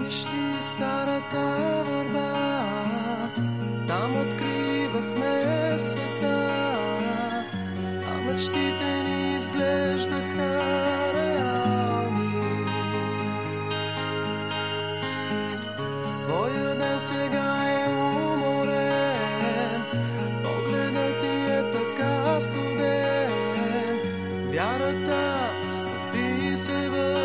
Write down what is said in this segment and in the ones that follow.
мечти старата върба, там откривахме света, а мечтите ни изглеждаха реални. Твоя ден сега е уморен, погледът ти е така студен, вярата стъпи се в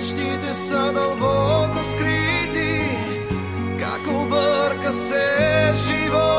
мечтите са дълбоко скрити. Как обърка се живота